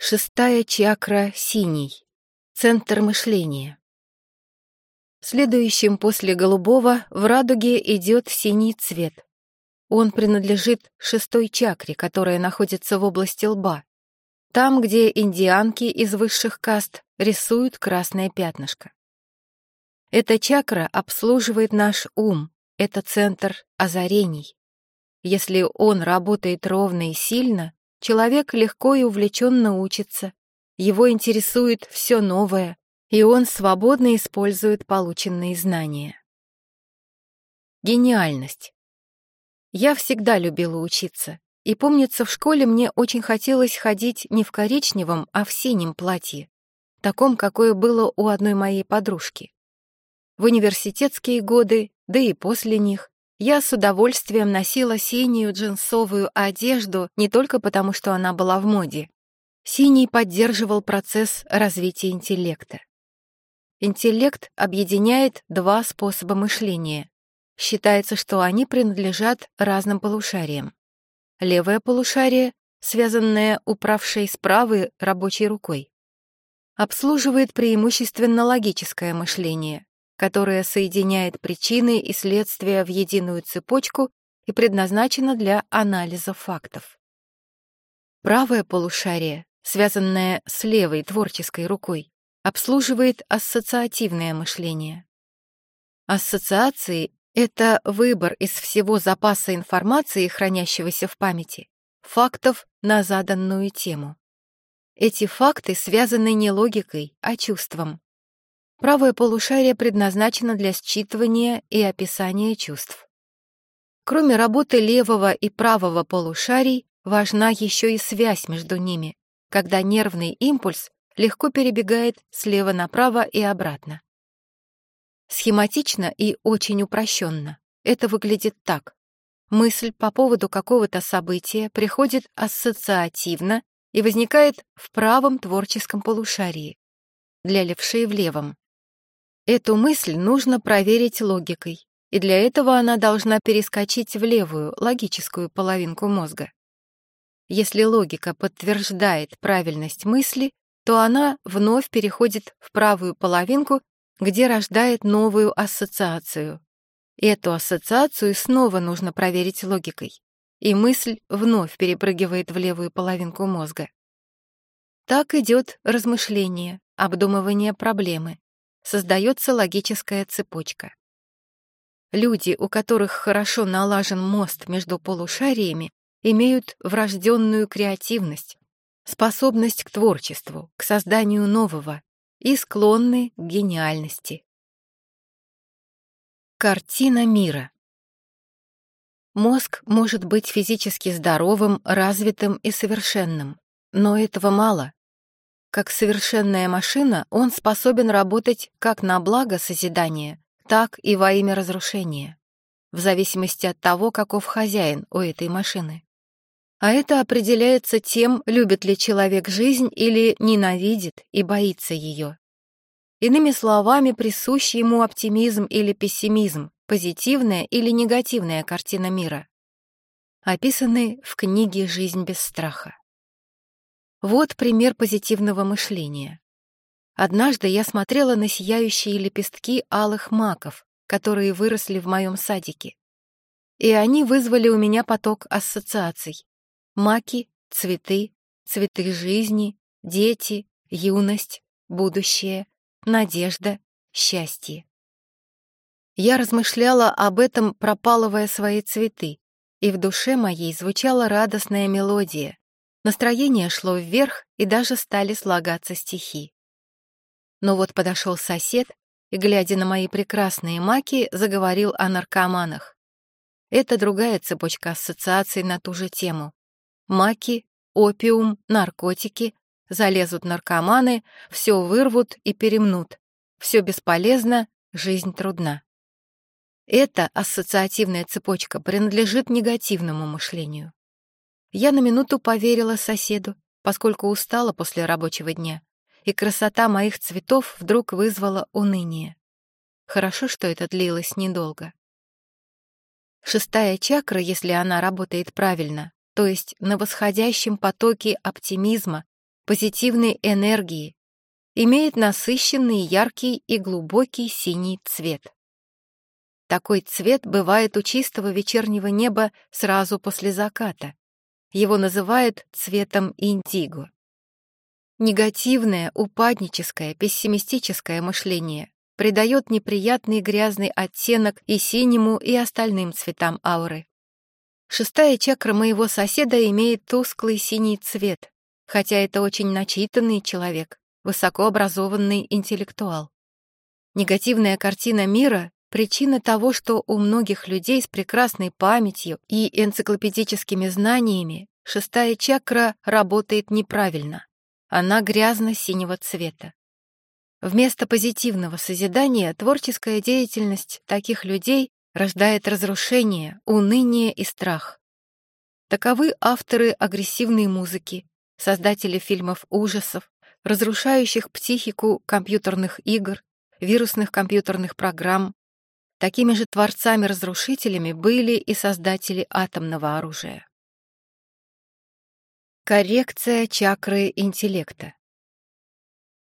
Шестая чакра — синий. Центр мышления. Следующим после голубого в радуге идет синий цвет. Он принадлежит шестой чакре, которая находится в области лба. Там, где индианки из высших каст рисуют красное пятнышко. Эта чакра обслуживает наш ум, это центр озарений. Если он работает ровно и сильно, человек легко и увлеченно учится, его интересует все новое, и он свободно использует полученные знания. Гениальность. Я всегда любила учиться, и помнится, в школе мне очень хотелось ходить не в коричневом, а в синем платье, таком, какое было у одной моей подружки. В университетские годы, да и после них, я с удовольствием носила синюю джинсовую одежду не только потому, что она была в моде. Синий поддерживал процесс развития интеллекта. Интеллект объединяет два способа мышления. Считается, что они принадлежат разным полушариям. Левое полушарие, связанное управшей с правой рабочей рукой, обслуживает преимущественно логическое мышление, которая соединяет причины и следствия в единую цепочку и предназначена для анализа фактов. Правое полушарие, связанное с левой творческой рукой, обслуживает ассоциативное мышление. Ассоциации — это выбор из всего запаса информации, хранящегося в памяти, фактов на заданную тему. Эти факты связаны не логикой, а чувством. Правое полушарие предназначено для считывания и описания чувств. Кроме работы левого и правого полушарий, важна еще и связь между ними, когда нервный импульс легко перебегает слева направо и обратно. Схематично и очень упрощенно. Это выглядит так. Мысль по поводу какого-то события приходит ассоциативно и возникает в правом творческом полушарии, для левшей в левом. Эту мысль нужно проверить логикой, и для этого она должна перескочить в левую, логическую половинку мозга. Если логика подтверждает правильность мысли, то она вновь переходит в правую половинку, где рождает новую ассоциацию. Эту ассоциацию снова нужно проверить логикой, и мысль вновь перепрыгивает в левую половинку мозга. Так идет размышление, обдумывание проблемы, создается логическая цепочка. Люди, у которых хорошо налажен мост между полушариями, имеют врожденную креативность, способность к творчеству, к созданию нового и склонны к гениальности. Картина мира Мозг может быть физически здоровым, развитым и совершенным, но этого мало. Как совершенная машина, он способен работать как на благо созидания, так и во имя разрушения, в зависимости от того, каков хозяин у этой машины. А это определяется тем, любит ли человек жизнь или ненавидит и боится ее. Иными словами, присущий ему оптимизм или пессимизм, позитивная или негативная картина мира. Описаны в книге «Жизнь без страха». Вот пример позитивного мышления. Однажды я смотрела на сияющие лепестки алых маков, которые выросли в моем садике. И они вызвали у меня поток ассоциаций. Маки, цветы, цветы жизни, дети, юность, будущее, надежда, счастье. Я размышляла об этом, пропалывая свои цветы, и в душе моей звучала радостная мелодия, Настроение шло вверх, и даже стали слагаться стихи. Но вот подошел сосед и, глядя на мои прекрасные маки, заговорил о наркоманах. Это другая цепочка ассоциаций на ту же тему. Маки, опиум, наркотики, залезут наркоманы, все вырвут и перемнут. Все бесполезно, жизнь трудна. Эта ассоциативная цепочка принадлежит негативному мышлению. Я на минуту поверила соседу, поскольку устала после рабочего дня, и красота моих цветов вдруг вызвала уныние. Хорошо, что это длилось недолго. Шестая чакра, если она работает правильно, то есть на восходящем потоке оптимизма, позитивной энергии, имеет насыщенный, яркий и глубокий синий цвет. Такой цвет бывает у чистого вечернего неба сразу после заката. Его называют цветом индиго. Негативное, упадническое, пессимистическое мышление придает неприятный грязный оттенок и синему, и остальным цветам ауры. Шестая чакра моего соседа имеет тусклый синий цвет, хотя это очень начитанный человек, высокообразованный интеллектуал. Негативная картина мира — причина того, что у многих людей с прекрасной памятью и энциклопедическими знаниями шестая чакра работает неправильно. Она грязно-синего цвета. Вместо позитивного созидания творческая деятельность таких людей рождает разрушение, уныние и страх. Таковы авторы агрессивной музыки, создатели фильмов ужасов, разрушающих психику компьютерных игр, вирусных компьютерных программ. Такими же творцами-разрушителями были и создатели атомного оружия. Коррекция чакры интеллекта.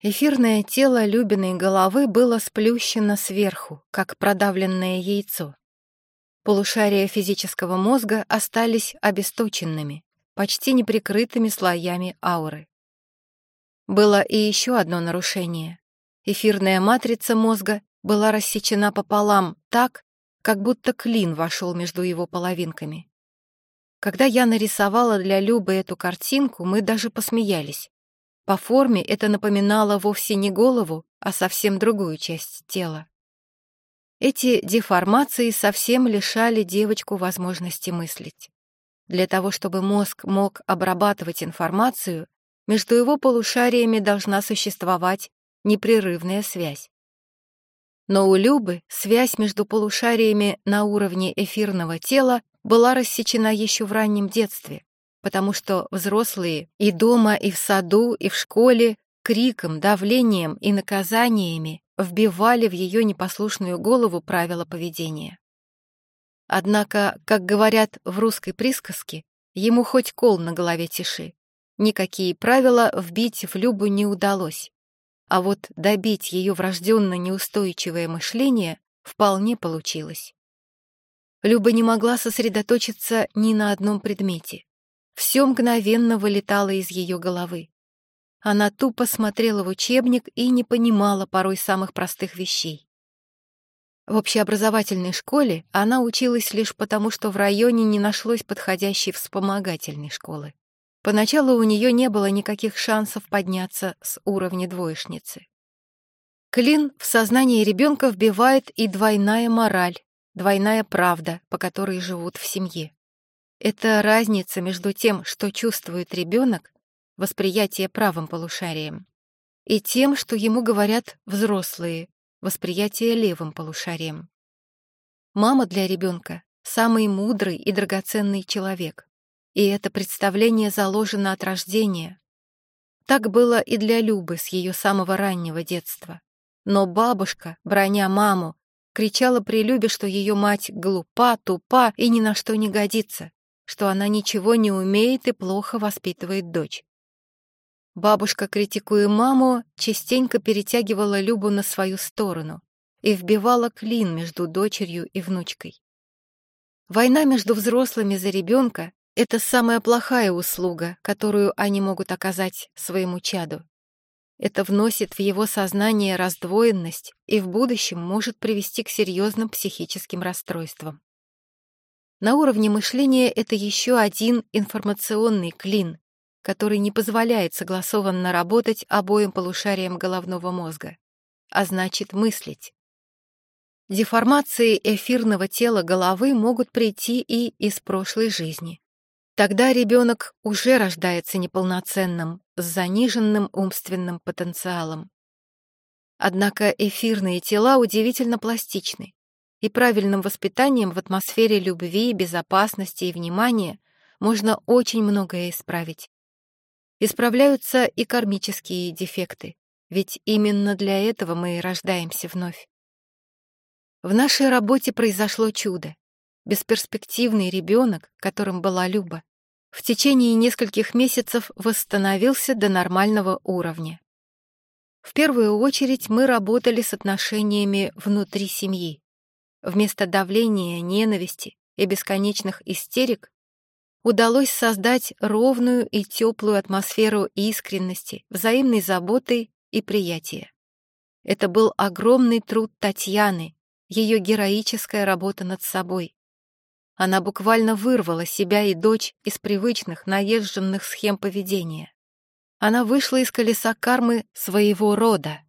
Эфирное тело Любиной головы было сплющено сверху, как продавленное яйцо. Полушария физического мозга остались обесточенными, почти неприкрытыми слоями ауры. Было и еще одно нарушение. Эфирная матрица мозга была рассечена пополам так, как будто клин вошел между его половинками. Когда я нарисовала для Любы эту картинку, мы даже посмеялись. По форме это напоминало вовсе не голову, а совсем другую часть тела. Эти деформации совсем лишали девочку возможности мыслить. Для того, чтобы мозг мог обрабатывать информацию, между его полушариями должна существовать непрерывная связь. Но у Любы связь между полушариями на уровне эфирного тела была рассечена еще в раннем детстве, потому что взрослые и дома, и в саду, и в школе криком, давлением и наказаниями вбивали в ее непослушную голову правила поведения. Однако, как говорят в русской присказке, ему хоть кол на голове тиши. Никакие правила вбить в Любу не удалось. А вот добить ее врожденно неустойчивое мышление вполне получилось. Люба не могла сосредоточиться ни на одном предмете. Все мгновенно вылетало из ее головы. Она тупо смотрела в учебник и не понимала порой самых простых вещей. В общеобразовательной школе она училась лишь потому, что в районе не нашлось подходящей вспомогательной школы. Поначалу у нее не было никаких шансов подняться с уровня двоечницы. Клин в сознание ребенка вбивает и двойная мораль, двойная правда, по которой живут в семье. Это разница между тем, что чувствует ребенок, восприятие правым полушарием, и тем, что ему говорят взрослые, восприятие левым полушарием. Мама для ребенка — самый мудрый и драгоценный человек, и это представление заложено от рождения. Так было и для Любы с ее самого раннего детства. Но бабушка, броня маму, кричала при Любе, что ее мать глупа, тупа и ни на что не годится, что она ничего не умеет и плохо воспитывает дочь. Бабушка, критикуя маму, частенько перетягивала Любу на свою сторону и вбивала клин между дочерью и внучкой. Война между взрослыми за ребенка — это самая плохая услуга, которую они могут оказать своему чаду. Это вносит в его сознание раздвоенность и в будущем может привести к серьезным психическим расстройствам. На уровне мышления это еще один информационный клин, который не позволяет согласованно работать обоим полушариям головного мозга, а значит мыслить. Деформации эфирного тела головы могут прийти и из прошлой жизни. Тогда ребенок уже рождается неполноценным, с заниженным умственным потенциалом. Однако эфирные тела удивительно пластичны и правильным воспитанием в атмосфере любви, безопасности и внимания можно очень многое исправить. Исправляются и кармические дефекты, ведь именно для этого мы и рождаемся вновь. В нашей работе произошло чудо. Бесперспективный ребенок, которым была Люба, в течение нескольких месяцев восстановился до нормального уровня. В первую очередь мы работали с отношениями внутри семьи. Вместо давления, ненависти и бесконечных истерик удалось создать ровную и теплую атмосферу искренности, взаимной заботы и приятия. Это был огромный труд Татьяны, ее героическая работа над собой. Она буквально вырвала себя и дочь из привычных, наезженных схем поведения. Она вышла из колеса кармы своего рода.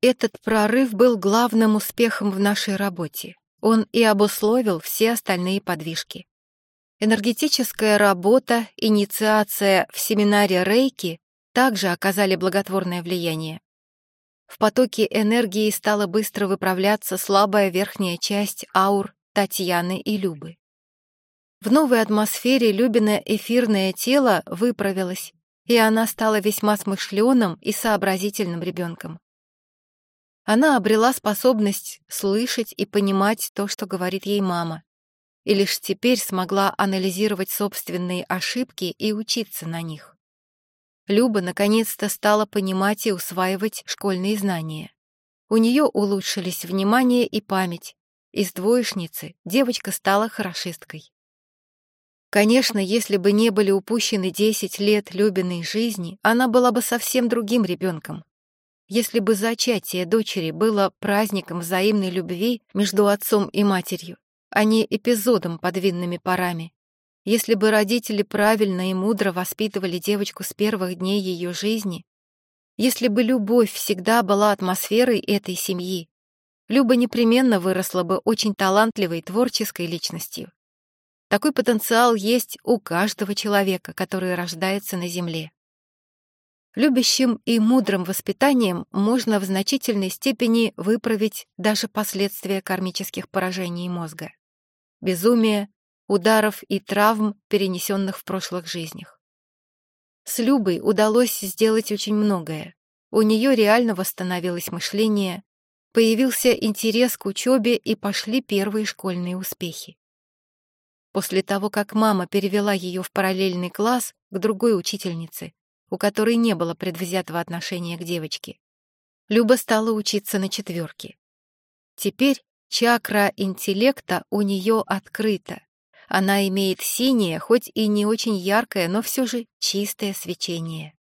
Этот прорыв был главным успехом в нашей работе. Он и обусловил все остальные подвижки. Энергетическая работа, инициация в семинаре Рейки также оказали благотворное влияние. В потоке энергии стала быстро выправляться слабая верхняя часть аур Татьяны и Любы. В новой атмосфере Любиное эфирное тело выправилось, и она стала весьма смышленым и сообразительным ребенком. Она обрела способность слышать и понимать то, что говорит ей мама, и лишь теперь смогла анализировать собственные ошибки и учиться на них. Люба наконец-то стала понимать и усваивать школьные знания. У нее улучшились внимание и память. Из двоечницы девочка стала хорошисткой. Конечно, если бы не были упущены 10 лет Любиной жизни, она была бы совсем другим ребенком. Если бы зачатие дочери было праздником взаимной любви между отцом и матерью, а не эпизодом под винными парами, если бы родители правильно и мудро воспитывали девочку с первых дней ее жизни, если бы любовь всегда была атмосферой этой семьи, Люба непременно выросла бы очень талантливой творческой личностью. Такой потенциал есть у каждого человека, который рождается на Земле. Любящим и мудрым воспитанием можно в значительной степени выправить даже последствия кармических поражений мозга. Безумие, ударов и травм, перенесенных в прошлых жизнях. С Любой удалось сделать очень многое. У нее реально восстановилось мышление, появился интерес к учебе и пошли первые школьные успехи. После того, как мама перевела ее в параллельный класс к другой учительнице, у которой не было предвзятого отношения к девочке, Люба стала учиться на четверке. Теперь чакра интеллекта у нее открыта. Она имеет синее, хоть и не очень яркое, но все же чистое свечение.